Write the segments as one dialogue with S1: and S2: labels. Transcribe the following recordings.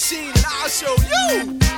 S1: machine and I'll show you.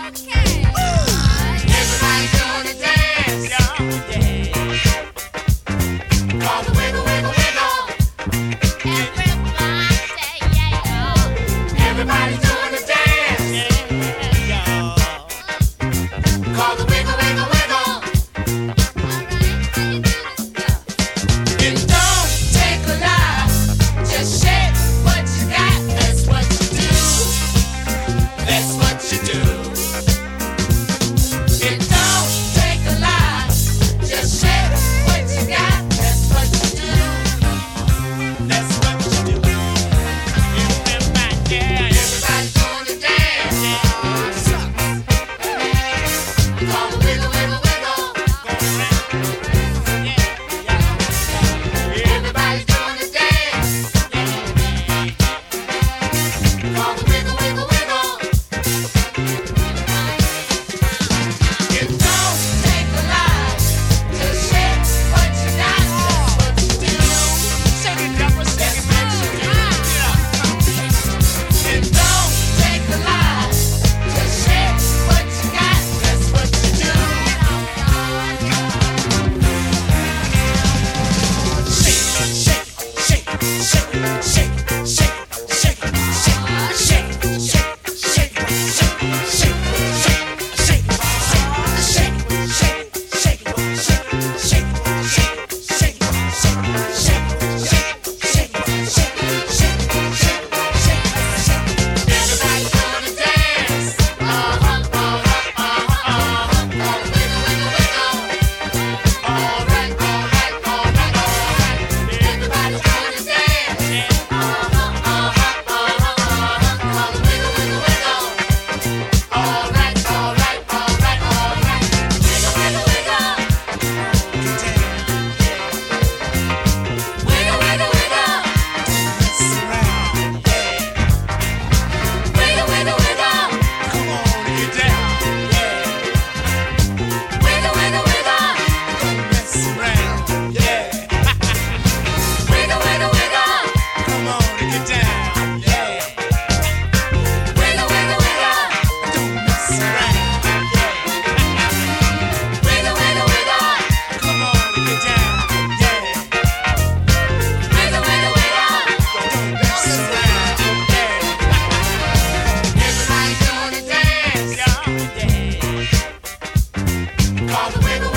S2: all the wiggle.